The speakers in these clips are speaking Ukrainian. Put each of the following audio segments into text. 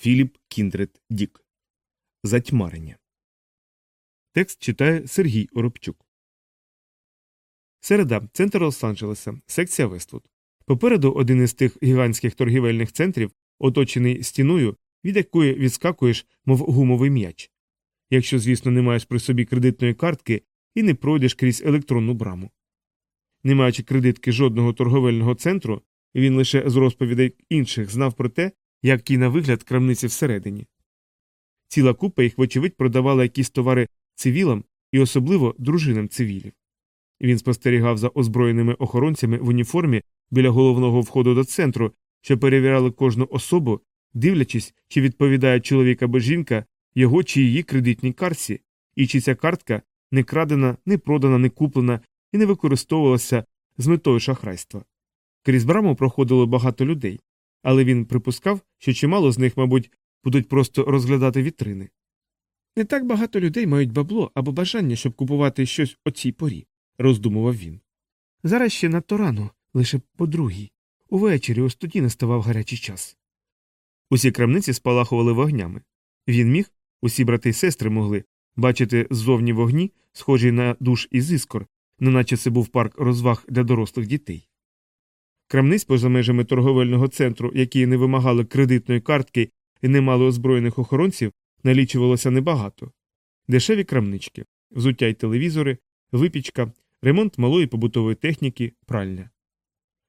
Філіп Кіндрет Дік. Затьмарення. Текст читає Сергій Оробчук. Середа. Центр Лос-Анджелеса. Секція Вествуд. Попереду один із тих гігантських торгівельних центрів, оточений стіною, від якої відскакуєш, мов гумовий м'яч. Якщо, звісно, не маєш при собі кредитної картки і не пройдеш крізь електронну браму. Не маючи кредитки жодного торговельного центру, він лише з розповідей інших знав про те, як на вигляд крамниці всередині. Ціла купа їх, вочевидь, продавала якісь товари цивілам і особливо дружинам цивілів. Він спостерігав за озброєними охоронцями в уніформі біля головного входу до центру, що перевіряли кожну особу, дивлячись, чи відповідає чоловік або жінка його чи її кредитній картці, і чи ця картка не крадена, не продана, не куплена і не використовувалася з метою шахрайства. Крізь браму проходило багато людей, але він припускав, що чимало з них, мабуть, будуть просто розглядати вітрини. Не так багато людей мають бабло або бажання, щоб купувати щось о цій порі, роздумував він. Зараз ще надто рано, лише по другій. Увечері ось тоді наставав гарячий час. Усі крамниці спалахували вогнями. Він міг, усі брати й сестри могли, бачити ззовні вогні, схожі на душ із іскор, неначе це був парк розваг для дорослих дітей. Крамниць поза межами торговельного центру, які не вимагали кредитної картки і не мали озброєних охоронців, налічувалося небагато. Дешеві крамнички, взуття й телевізори, випічка, ремонт малої побутової техніки, пральня.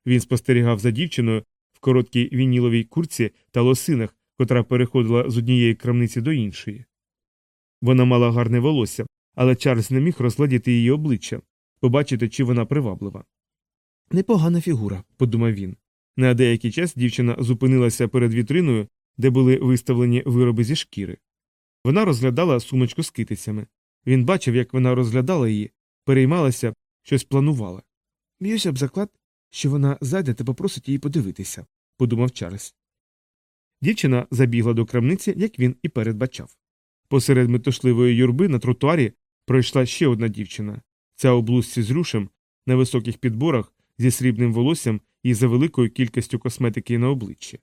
Він спостерігав за дівчиною в короткій вініловій курці та лосинах, котра переходила з однієї крамниці до іншої. Вона мала гарне волосся, але Чарльз не міг розгладіти її обличчя, побачити, чи вона приваблива. Непогана фігура, подумав він. На деякий час дівчина зупинилася перед вітриною, де були виставлені вироби зі шкіри. Вона розглядала сумочку з китицями. Він бачив, як вона розглядала її, переймалася, щось планувала. Б'юся б заклад, що вона зайде та попросить її подивитися, подумав Чарльз. Дівчина забігла до крамниці, як він і передбачав. Посеред метушливої юрби на тротуарі пройшла ще одна дівчина, ця у блузці з рюшем, на високих підборах, зі срібним волоссям і за великою кількістю косметики на обличчі.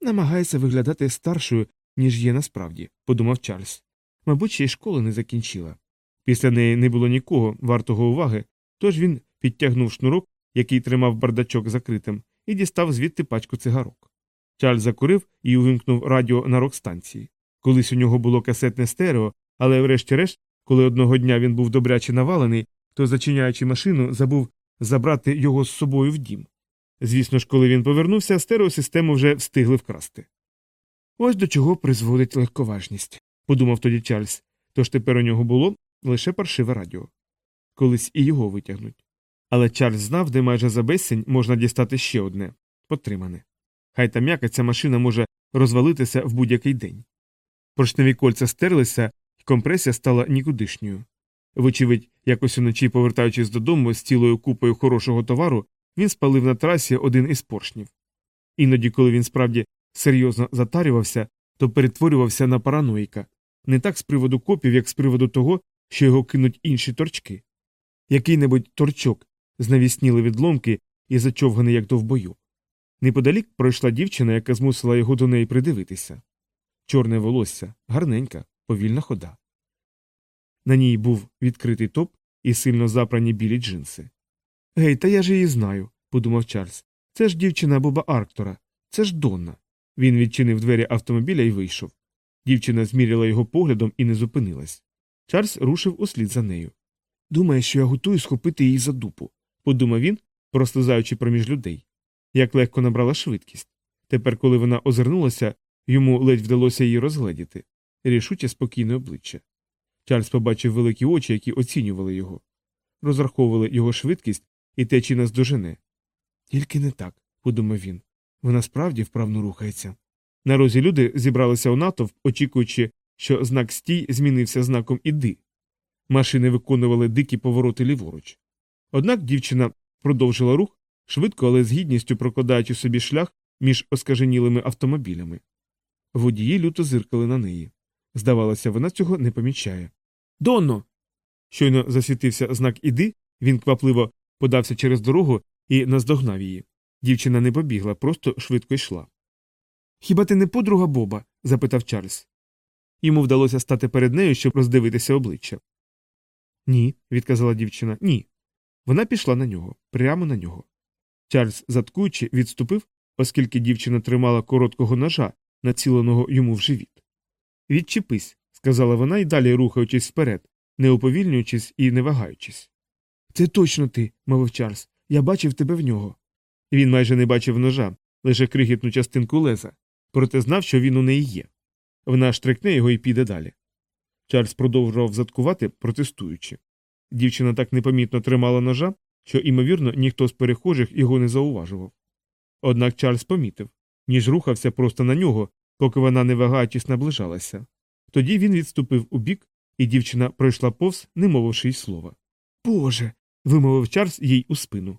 Намагається виглядати старшою, ніж є насправді, подумав Чарльз. Мабуть, ще й школи не закінчила. Після неї не було нікого вартого уваги, тож він підтягнув шнурок, який тримав бардачок закритим, і дістав звідти пачку цигарок. Чарльз закурив і увімкнув радіо на рок-станції. Колись у нього було касетне стерео, але врешті-решт, коли одного дня він був добряче навалений, то, зачиняючи машину, забув забрати його з собою в дім. Звісно ж, коли він повернувся, стереосистему вже встигли вкрасти. Ось до чого призводить легковажність, подумав тоді Чарльз, тож тепер у нього було лише паршиве радіо. Колись і його витягнуть. Але Чарльз знав, де майже за безсінь можна дістати ще одне потримане. Хай там яка ця машина може розвалитися в будь-який день. Поршневі кольця стерлися, і компресія стала нікудишньою. Вочевидь, якось уночі, повертаючись додому з цілою купою хорошого товару, він спалив на трасі один із поршнів. Іноді, коли він справді серйозно затарювався, то перетворювався на параноїка, не так з приводу копів, як з приводу того, що його кинуть інші торчки. Який небудь торчок знавісніли відломки і зачовганий як довбойок. Неподалік пройшла дівчина, яка змусила його до неї придивитися. Чорне волосся, гарненька, повільна хода. На ній був відкритий топ і сильно запрані білі джинси. Гей, та я ж її знаю, подумав Чарльз. Це ж дівчина Боба Арктора, це ж Донна. Він відчинив двері автомобіля і вийшов. Дівчина зміряла його поглядом і не зупинилась. Чарльз рушив услід за нею. Думає, що я готую схопити її за дупу, подумав він, прослизаючи проміж людей. Як легко набрала швидкість. Тепер, коли вона озирнулася, йому ледь вдалося її розгледіти. Рішуче спокійне обличчя. Чарльз побачив великі очі, які оцінювали його, розраховували його швидкість і те, чи наздожене. Тільки не так, подумав він. Вона справді вправно рухається. На розі люди зібралися у натовп, очікуючи, що знак стій змінився знаком іди. Машини виконували дикі повороти ліворуч. Однак дівчина продовжила рух, швидко, але з гідністю прокладаючи собі шлях між оскаженілими автомобілями. Водії люто зиркали на неї. Здавалося, вона цього не помічає. Донно. Щойно засвітився знак іди, він квапливо подався через дорогу і наздогнав її. Дівчина не побігла, просто швидко йшла. Хіба ти не подруга Боба? запитав Чарльз. Йому вдалося стати перед нею, щоб роздивитися обличчя. Ні, відказала дівчина, ні. Вона пішла на нього, прямо на нього. Чарльз, заткуючи, відступив, оскільки дівчина тримала короткого ножа, націленого йому в живіт. Відчепись, сказала вона і далі рухаючись вперед, не уповільнюючись і не вагаючись. Це точно ти, мовив Чарльз. Я бачив тебе в нього. Він майже не бачив ножа, лише крихітну частинку леза, проте знав, що він у неї є. Вона штрикне його і піде далі. Чарльз продовжував заткувати, протестуючи. Дівчина так непомітно тримала ножа, що, ймовірно, ніхто з перехожих його не зауважував. Однак Чарльз помітив, ніж рухався просто на нього, поки вона не вагаючись наближалася. Тоді він відступив у бік, і дівчина пройшла повз, не мовивши й слова. Боже. вимовив Чарльз їй у спину.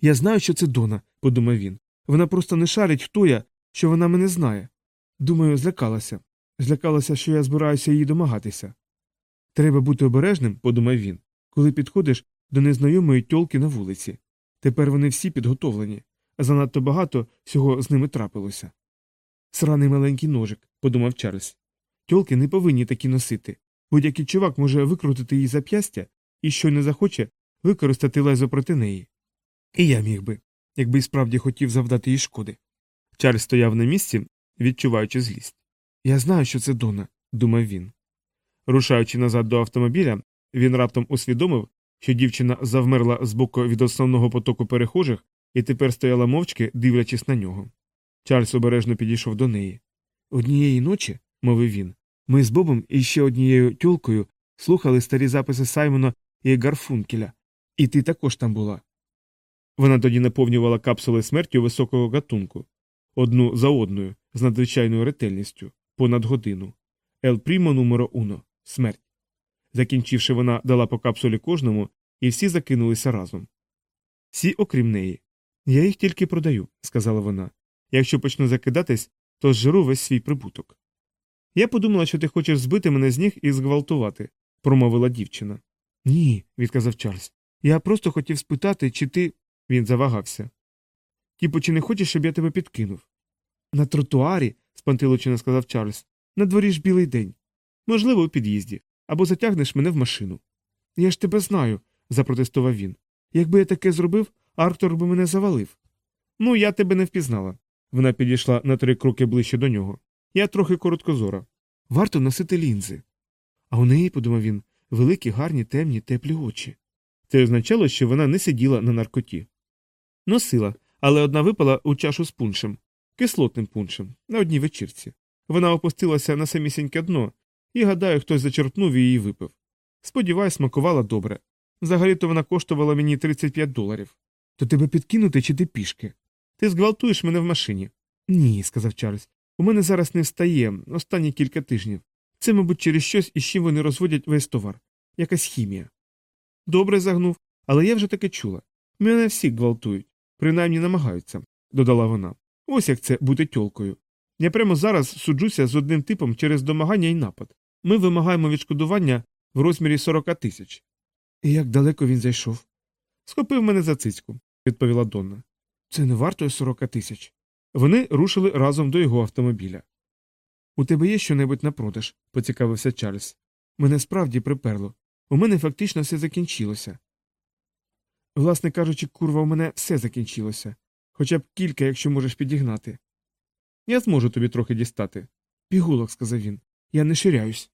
Я знаю, що це Дона, подумав він. Вона просто не шарить, хто я, що вона мене знає. Думаю, злякалася. Злякалася, що я збираюся її домагатися. Треба бути обережним, подумав він, коли підходиш до незнайомої тьолки на вулиці. Тепер вони всі підготовлені, а занадто багато всього з ними трапилося. Сраний маленький ножик, подумав Чарльз. Тьолки не повинні такі носити. Будь-який чувак може викрутити її зап'ястя і, що не захоче, використати лезо проти неї. І я міг би, якби й справді хотів завдати їй шкоди. Чарльз стояв на місці, відчуваючи злість. Я знаю, що це Дона, думав він. Рушаючи назад до автомобіля, він раптом усвідомив, що дівчина завмерла збоку від основного потоку перехожих і тепер стояла мовчки, дивлячись на нього. Чарльз обережно підійшов до неї. Однієї ночі, мовив він, ми з Бобом і ще однією тьолкою слухали старі записи Саймона і Гарфункеля, і ти також там була. Вона тоді наповнювала капсули смертю високого гатунку, одну за одною, з надзвичайною ретельністю, понад годину. Ел Прімо numero уно смерть. Закінчивши, вона дала по капсулі кожному, і всі закинулися разом. Всі, окрім неї. Я їх тільки продаю, сказала вона. Якщо почну закидатись, то зжеру весь свій прибуток. Я подумала, що ти хочеш збити мене з ніг і зґвалтувати, промовила дівчина. Ні, відказав Чарльз. Я просто хотів спитати, чи ти. Він завагався. Тіпо, чи не хочеш, щоб я тебе підкинув? На тротуарі, спантилочено сказав Чарльз, на дворі ж білий день. Можливо, у під'їзді, або затягнеш мене в машину. Я ж тебе знаю, запротестував він. Якби я таке зробив, Арктор би мене завалив. Ну, я тебе не впізнала. Вона підійшла на три кроки ближче до нього. Я трохи короткозора. Варто носити лінзи. А у неї, подумав він, великі, гарні, темні, теплі очі. Це означало, що вона не сиділа на наркоті. Носила, але одна випала у чашу з пуншем, кислотним пуншем, на одній вечірці. Вона опустилася на самісіньке дно, і, гадаю, хтось зачерпнув і її випив. Сподіваюсь, смакувала добре. Взагалі-то вона коштувала мені 35 доларів. То тебе підкинути чи ти пішки? Ти зґвалтуєш мене в машині. Ні, сказав Чарльз. У мене зараз не встає останні кілька тижнів. Це, мабуть, через щось, із чим вони розводять весь товар. Якась хімія. Добре загнув, але я вже таке чула. Мене всі гвалтують, принаймні намагаються, додала вона. Ось як це бути тьолкою. Я прямо зараз суджуся з одним типом через домагання і напад. Ми вимагаємо відшкодування в розмірі 40 тисяч. І як далеко він зайшов? Схопив мене за цицьку, відповіла Донна. Це не вартує 40 тисяч. Вони рушили разом до його автомобіля. У тебе є щонебудь на продаж? поцікавився Чарльз. Мене справді приперло. У мене фактично все закінчилося. Власне кажучи, курва, у мене все закінчилося. Хоча б кілька, якщо можеш підігнати. Я зможу тобі трохи дістати. Пігулок, сказав він. Я не ширяюсь.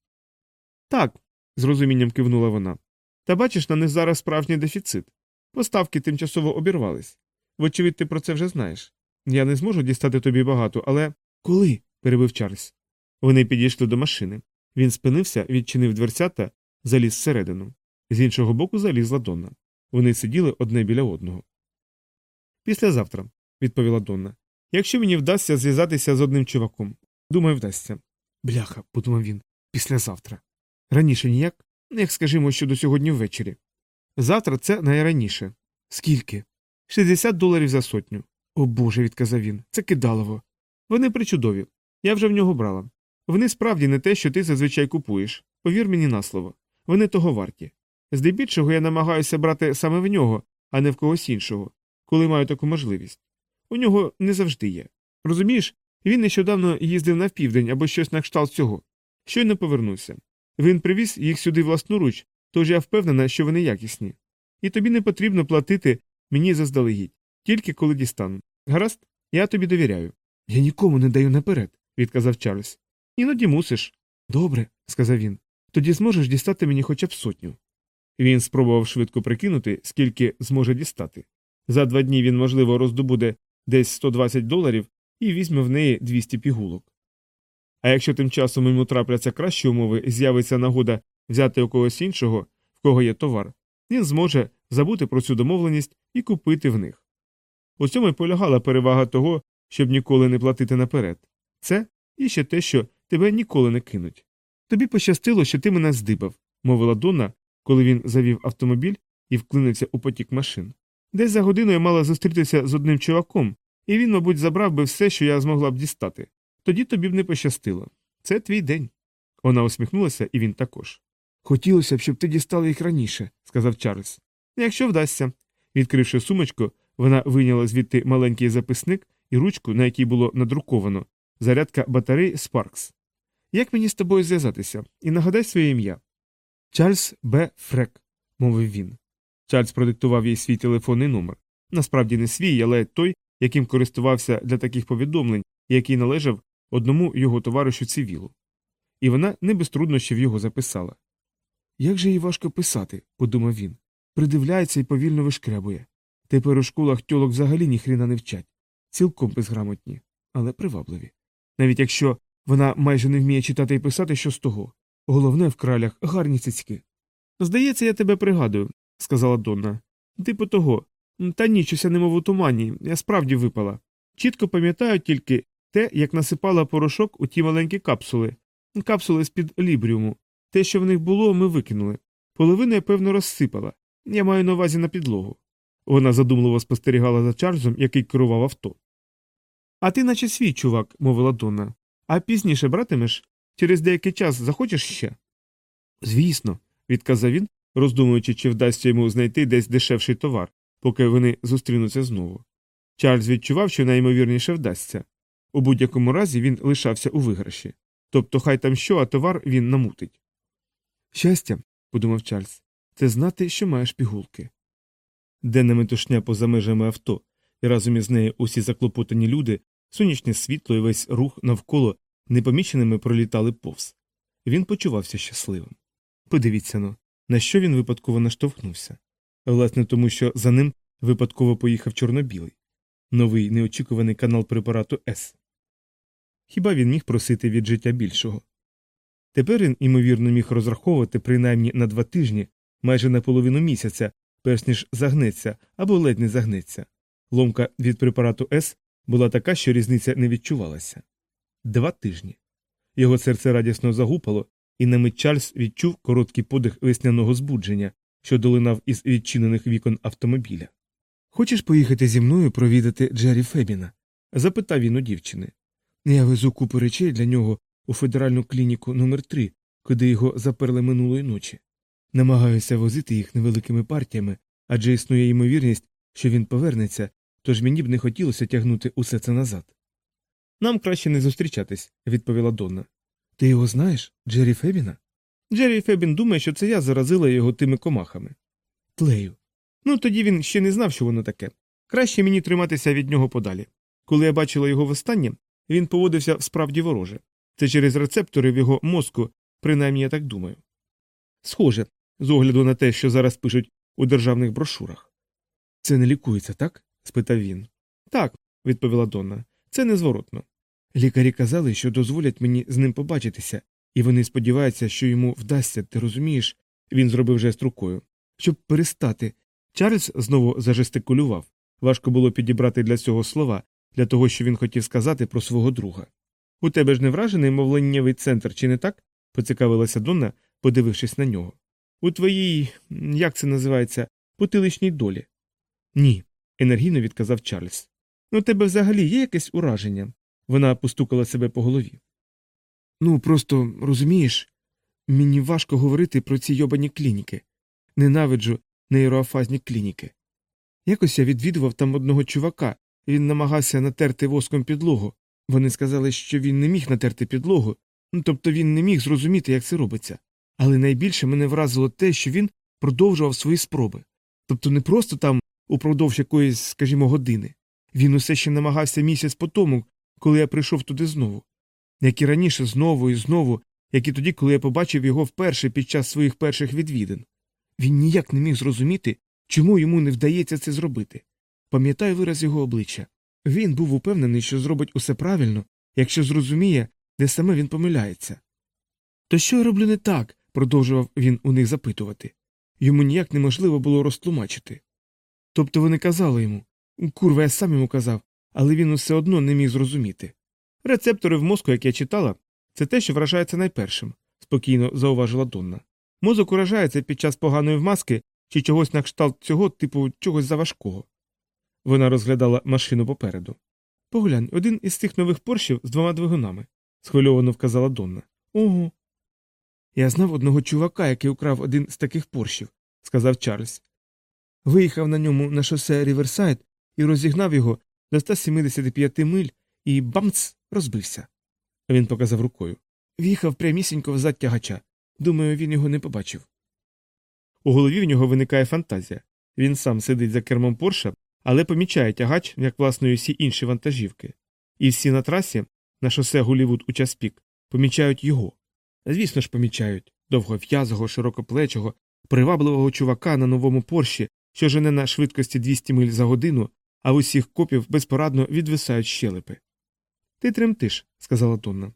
Так, з розумінням кивнула вона. Та бачиш, на них зараз справжній дефіцит. Поставки тимчасово обірвались. Вочевидь, ти про це вже знаєш. Я не зможу дістати тобі багато, але. Коли? перебив Чарльз. Вони підійшли до машини. Він спинився, відчинив дверцята, заліз всередину. З іншого боку залізла Донна. Вони сиділи одне біля одного. Післязавтра, відповіла Донна. Якщо мені вдасться зв'язатися з одним чуваком. Думаю, вдасться. Бляха, подумав він, післязавтра. Раніше ніяк, як скажімо, що до сьогодні ввечері. Завтра це найраніше. Скільки? 60 доларів за сотню. О Боже, відказав він, це кидалово. Вони причудові. Я вже в нього брала. Вони справді не те, що ти зазвичай купуєш. Повір мені на слово. Вони того варті. Здебільшого я намагаюся брати саме в нього, а не в когось іншого, коли маю таку можливість. У нього не завжди є. Розумієш, Він нещодавно їздив на південь або щось на кшталт цього. Щойно повернувся. Він привіз їх сюди власноруч, тож я впевнена, що вони якісні. І тобі не потрібно платити мені заздалегідь, тільки коли дістану. Гаразд, я тобі довіряю. Я нікому не даю наперед, відказав Чарльз. Іноді мусиш. Добре, сказав він. Тоді зможеш дістати мені хоча б сотню. Він спробував швидко прикинути, скільки зможе дістати. За два дні він, можливо, роздобуде десь 120 доларів і візьме в неї 200 пігулок. А якщо тим часом йому трапляться кращі умови з'явиться нагода взяти у когось іншого, в кого є товар, він зможе забути про цю домовленість і купити в них. У цьому й полягала перевага того, щоб ніколи не платити наперед. Це і ще те, що тебе ніколи не кинуть. Тобі пощастило, що ти мене здибав, мовила Донна, коли він завів автомобіль і вклинився у потік машин. Десь за годину я мала зустрітися з одним чуваком, і він, мабуть, забрав би все, що я змогла б дістати. Тоді тобі б не пощастило. Це твій день. Вона усміхнулася, і він також. Хотілося б, щоб ти дістала їх раніше, сказав Чарльз. Якщо вдасться. Відкривши сумочку, вона вийняла звідти маленький записник і ручку, на якій було надруковано зарядка батарей Спаркс. Як мені з тобою зв'язатися? І нагадай своє ім'я. Чарльз Б. Фрек, мовив він. Чарльз продиктував їй свій телефонний номер. Насправді не свій, але той, яким користувався для таких повідомлень, який належав одному його товаришу цивілу. І вона не без труднощів його записала. Як же їй важко писати, подумав він. Придивляється і повільно вишкрябує. Тепер у школах тьолок взагалі ніхрена не вчать, цілком безграмотні, але привабливі. Навіть якщо вона майже не вміє читати і писати, що з того. Головне в кралях гарні цицьки. Здається, я тебе пригадую, сказала Донна. Типу того. Та ні, щось я немов у тумані, я справді випала. Чітко пам'ятаю тільки те, як насипала порошок у ті маленькі капсули, капсули з-під лібріуму. Те, що в них було, ми викинули. Половину я, певно, розсипала. Я маю на увазі на підлогу. Вона задумливо спостерігала за Чарльзом, який керував авто. А ти, наче свій чувак, мовила Донна. А пізніше братимеш? Через деякий час захочеш ще? Звісно, відказав він, роздумуючи, чи вдасться йому знайти десь дешевший товар, поки вони зустрінуться знову. Чарльз відчував, що найімовірніше вдасться. У будь-якому разі він лишався у виграші. Тобто хай там що, а товар він намутить. Щастя, подумав Чарльз, це знати, що маєш пігулки. Денна метушня поза межами авто, і разом із нею усі заклопотані люди, сонячне світло і весь рух навколо непоміченими пролітали повз. Він почувався щасливим. Подивіться но, на що він випадково наштовхнувся. Власне, тому що за ним випадково поїхав чорнобілий, новий неочікуваний канал препарату С. Хіба він міг просити від життя більшого? Тепер він, ймовірно, міг розраховувати принаймні на два тижні, майже на половину місяця, перш ніж загнеться або ледь не загнеться. Ломка від препарату С була така, що різниця не відчувалася. Два тижні. Його серце радісно загупало, і на мить Чарльз відчув короткий подих весняного збудження, що долинав із відчинених вікон автомобіля. Хочеш поїхати зі мною провідати Джері Фебіна? запитав він у дівчини. Я везу купу речей для нього у федеральну клініку номер 3 куди його заперли минулої ночі. Намагаюся возити їх невеликими партіями, адже існує ймовірність, що він повернеться, тож мені б не хотілося тягнути усе це назад. Нам краще не зустрічатись, відповіла Донна. Ти його знаєш, Джері Фебіна? Джері Фебін думає, що це я заразила його тими комахами. Тлею. Ну тоді він ще не знав, що воно таке. Краще мені триматися від нього подалі. Коли я бачила його востаннє, він поводився справді вороже. Це через рецептори в його мозку, принаймні я так думаю. Схоже, з огляду на те, що зараз пишуть у державних брошурах. Це не лікується, так? спитав він. Так, відповіла Донна. Це незворотно. Лікарі казали, що дозволять мені з ним побачитися, і вони сподіваються, що йому вдасться, ти розумієш? Він зробив жест рукою. Щоб перестати. Чарльз знову зажестикулював. Важко було підібрати для цього слова, для того, що він хотів сказати про свого друга. У тебе ж не вражений мовленнєвий центр, чи не так? поцікавилася Донна, подивившись на нього. У твоїй, як це називається, потиличній долі. Ні, енергійно відказав Чарльз. У тебе взагалі є якесь ураження? Вона постукала себе по голові. Ну, просто розумієш, мені важко говорити про ці йобані клініки. Ненавиджу нейроафазні клініки. Якось я відвідував там одного чувака, він намагався натерти воском підлогу, Вони сказали, що він не міг натерти підлогу, ну тобто він не міг зрозуміти, як це робиться. Але найбільше мене вразило те, що він продовжував свої спроби. Тобто не просто там упродовж якоїсь, скажімо, години. Він усе ще намагався місяць по тому, коли я прийшов туди знову. Як і раніше, знову і знову, як і тоді, коли я побачив його вперше під час своїх перших відвідин. Він ніяк не міг зрозуміти, чому йому не вдається це зробити. Пам'ятаю вираз його обличчя. Він був упевнений, що зробить усе правильно, якщо зрозуміє, де саме він помиляється. То що я роблю не так? Продовжував він у них запитувати. Йому ніяк неможливо було розтлумачити. Тобто вони казали йому курва, я сам йому казав, але він усе одно не міг зрозуміти. Рецептори в мозку, як я читала, це те, що вражається найпершим, спокійно зауважила Донна. Мозок уражається під час поганої вмазки чи чогось на кшталт цього типу чогось заважкого. Вона розглядала машину попереду. Поглянь, один із цих нових поршів з двома двигунами, схвильовано вказала Донна. Ого. Я знав одного чувака, який украв один з таких поршів, сказав Чарльз. Виїхав на ньому на шосе Ріверсайд і розігнав його до 175 миль і бамц розбився. Він показав рукою. В'їхав прямісінько в тягача. Думаю, він його не побачив. У голові в нього виникає фантазія. Він сам сидить за кермом Порша, але помічає тягач, як власне всі інші вантажівки. І всі на трасі, на шосе Голівуд у час пік, помічають його. Звісно ж, помічають довгов'язого, широкоплечого, привабливого чувака на новому Порші, що жене на швидкості 200 миль за годину, а в усіх копів безпорадно відвисають щелепи. Ти тремтиш, сказала Тонна.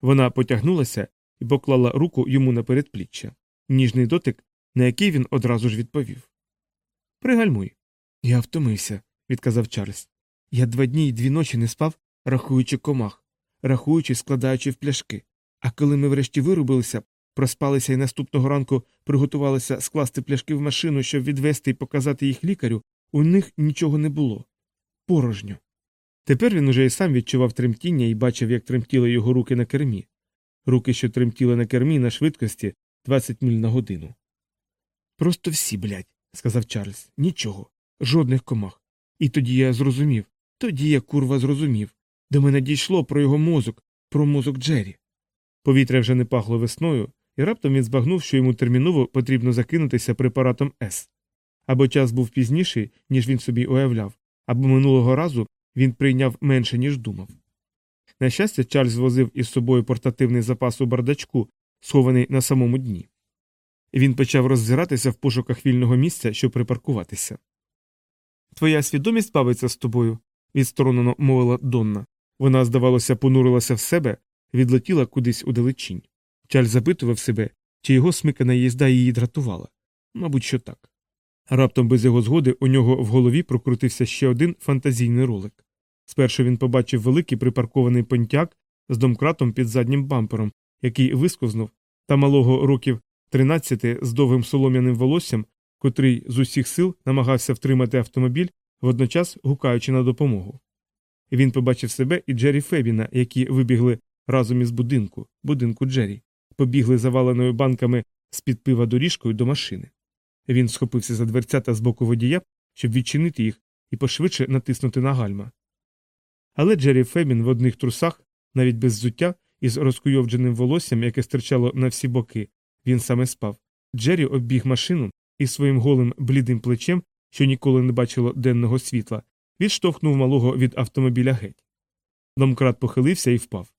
Вона потягнулася і поклала руку йому на передпліччя, ніжний дотик, на який він одразу ж відповів. Пригальмуй. Я втомився, відказав Чарльз. Я два дні й дві ночі не спав, рахуючи комах, рахуючи, складаючи в пляшки. А коли ми врешті вирубилися, проспалися і наступного ранку приготувалися скласти пляшки в машину, щоб відвести і показати їх лікарю, у них нічого не було. Порожньо. Тепер він уже і сам відчував тремтіння і бачив, як тремтіли його руки на кермі. Руки, що тремтіли на кермі на швидкості 20 миль на годину. Просто всі, блядь, сказав Чарльз. Нічого, жодних комах. І тоді я зрозумів, тоді я курва зрозумів. До мене дійшло про його мозок, про мозок Джері. Повітря вже не пахло весною, і раптом він збагнув, що йому терміново потрібно закинутися препаратом С. Або час був пізніший, ніж він собі уявляв, або минулого разу він прийняв менше, ніж думав. На щастя, Чарльз возив із собою портативний запас у бардачку, схований на самому дні. Він почав роззиратися в пошуках вільного місця, щоб припаркуватися. Твоя свідомість бавиться з тобою, відсторонено мовила Донна. Вона, здавалося, понурилася в себе, відлетіла кудись у далечінь. Чарльз запитував себе, чи його смикана їзда її дратувала. Мабуть, що так. Раптом без його згоди у нього в голові прокрутився ще один фантазійний ролик. Спершу він побачив великий припаркований понтяк з домкратом під заднім бампером, який висковзнув, та малого років 13 з довгим солом'яним волоссям, котрий з усіх сил намагався втримати автомобіль, водночас гукаючи на допомогу. Він побачив себе і Джері Фебіна, які вибігли разом із будинку, будинку Джері, побігли заваленою банками з під пива доріжкою до машини. Він схопився за дверцята з боку водія, щоб відчинити їх і пошвидше натиснути на гальма. Але Джері Фебін в одних трусах, навіть без зуття, із розкуйовдженим волоссям, яке стирчало на всі боки, він саме спав. Джері оббіг машину і своїм голим блідим плечем, що ніколи не бачило денного світла, відштовхнув малого від автомобіля геть. Домкрат похилився і впав.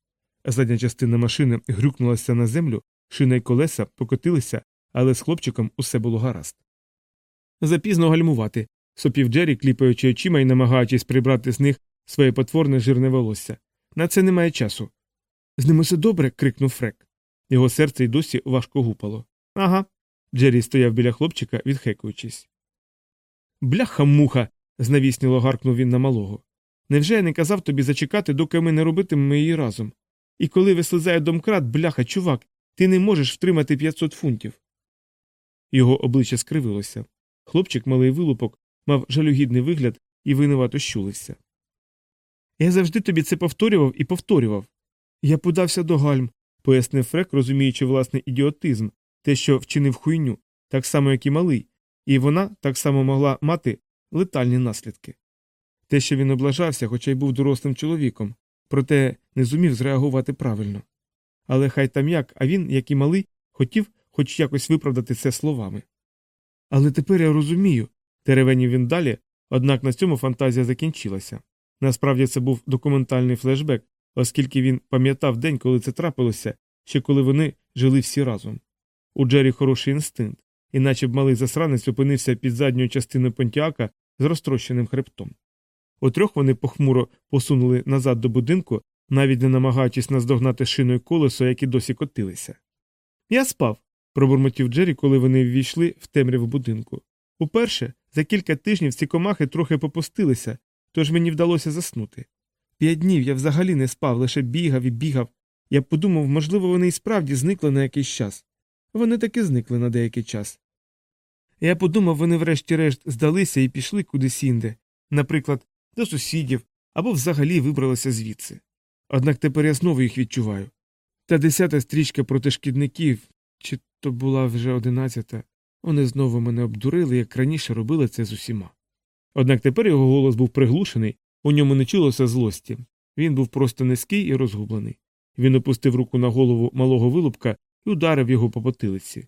Задня частина машини грюкнулася на землю, шина й колеса покотилися, але з хлопчиком усе було гаразд. Запізно гальмувати, сопів Джері, кліпаючи очима і намагаючись прибрати з них своє потворне жирне волосся. На це немає часу. З ним усе добре. крикнув Фрек. Його серце й досі важко гупало. Ага. Джері стояв біля хлопчика, відхекуючись. Бляха муха. знавісніло гаркнув він на малого. Невже я не казав тобі зачекати, доки ми не робитимемо її разом? І коли вислизає домкрат, бляха, чувак, ти не можеш втримати 500 фунтів. Його обличчя скривилося. Хлопчик, малий вилупок, мав жалюгідний вигляд і винувато щулився. Я завжди тобі це повторював і повторював. Я подався до гальм, пояснив Фрек, розуміючи власний ідіотизм, те, що вчинив хуйню, так само, як і малий, і вона так само могла мати летальні наслідки. Те, що він облажався, хоча й був дорослим чоловіком, проте не зумів зреагувати правильно. Але хай там як, а він, як і малий, хотів хоч якось виправдати це словами. Але тепер я розумію, теревенів він далі, однак на цьому фантазія закінчилася. Насправді це був документальний флешбек, оскільки він пам'ятав день, коли це трапилося, ще коли вони жили всі разом. У Джері хороший інстинкт, іначе б малий засранець опинився під задньою частиною понтіака з розтрощеним хребтом. Утрьох вони похмуро посунули назад до будинку, навіть не намагаючись наздогнати шиною колесо, які досі котилися. Я спав, пробурмотів Джері, коли вони ввійшли в темряву будинку. Уперше за кілька тижнів ці комахи трохи попустилися, тож мені вдалося заснути. П'ять днів я взагалі не спав, лише бігав і бігав. Я подумав, можливо, вони і справді зникли на якийсь час. Вони таки зникли на деякий час. Я подумав, вони врешті-решт здалися і пішли кудись інде, наприклад, до сусідів або взагалі вибралися звідси. Однак тепер я знову їх відчуваю. Та десята стрічка проти шкідників, чи то була вже одинадцята, вони знову мене обдурили, як раніше робили це з усіма. Однак тепер його голос був приглушений, у ньому не чулося злості. Він був просто низький і розгублений. Він опустив руку на голову малого вилупка і ударив його по потилиці.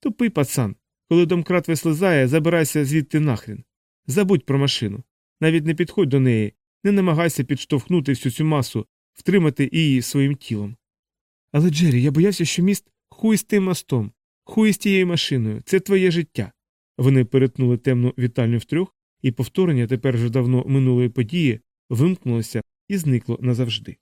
Тупий пацан, коли домкрат вислизає, забирайся звідти нахрін. Забудь про машину. Навіть не підходь до неї, не намагайся підштовхнути всю цю масу, втримати її своїм тілом. Але, Джері, я боявся, що міст хуй з тим мостом, хуй з тією машиною, це твоє життя. Вони перетнули темну вітальню втрьох, і повторення тепер вже давно минулої події вимкнулося і зникло назавжди.